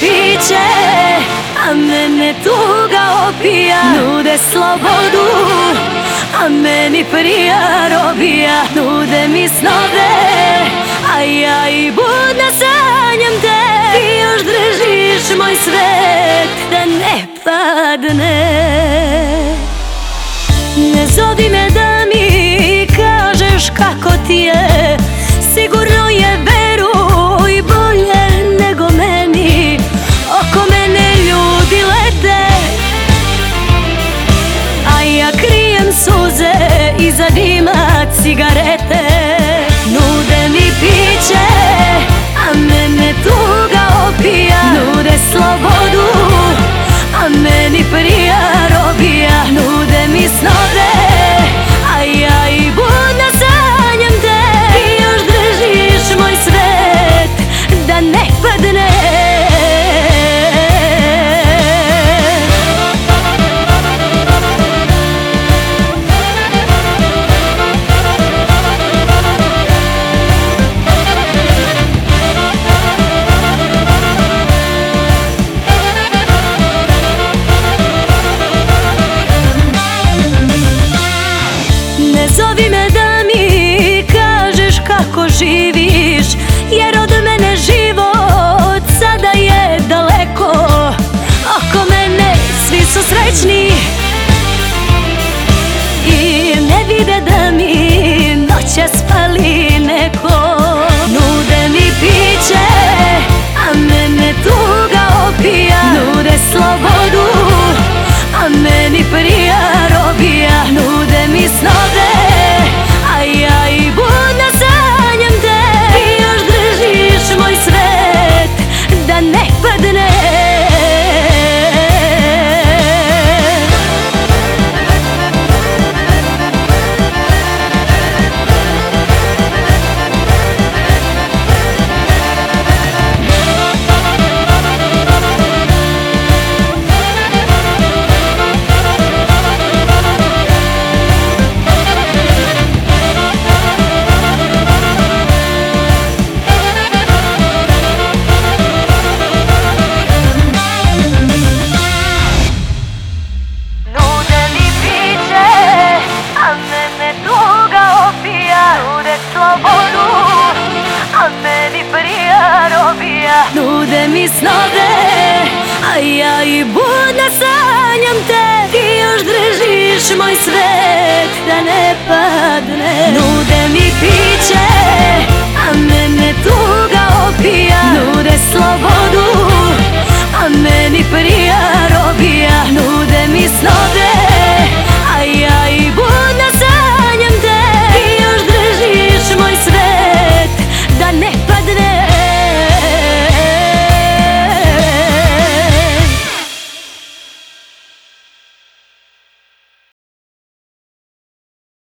piće A mene tuga opija. Nude slobodu A meni prija robija. Nude mi snove A ja i budna sanjam te. Ti još držiš moj svet Da ne padne. Ne zovi me da mi kažeš kako ti je iza dima cigarete вечні. Nude mi snove, a ja i budna sanjam te. Ti još držiš moj svet, da ne padne. Nude mi piće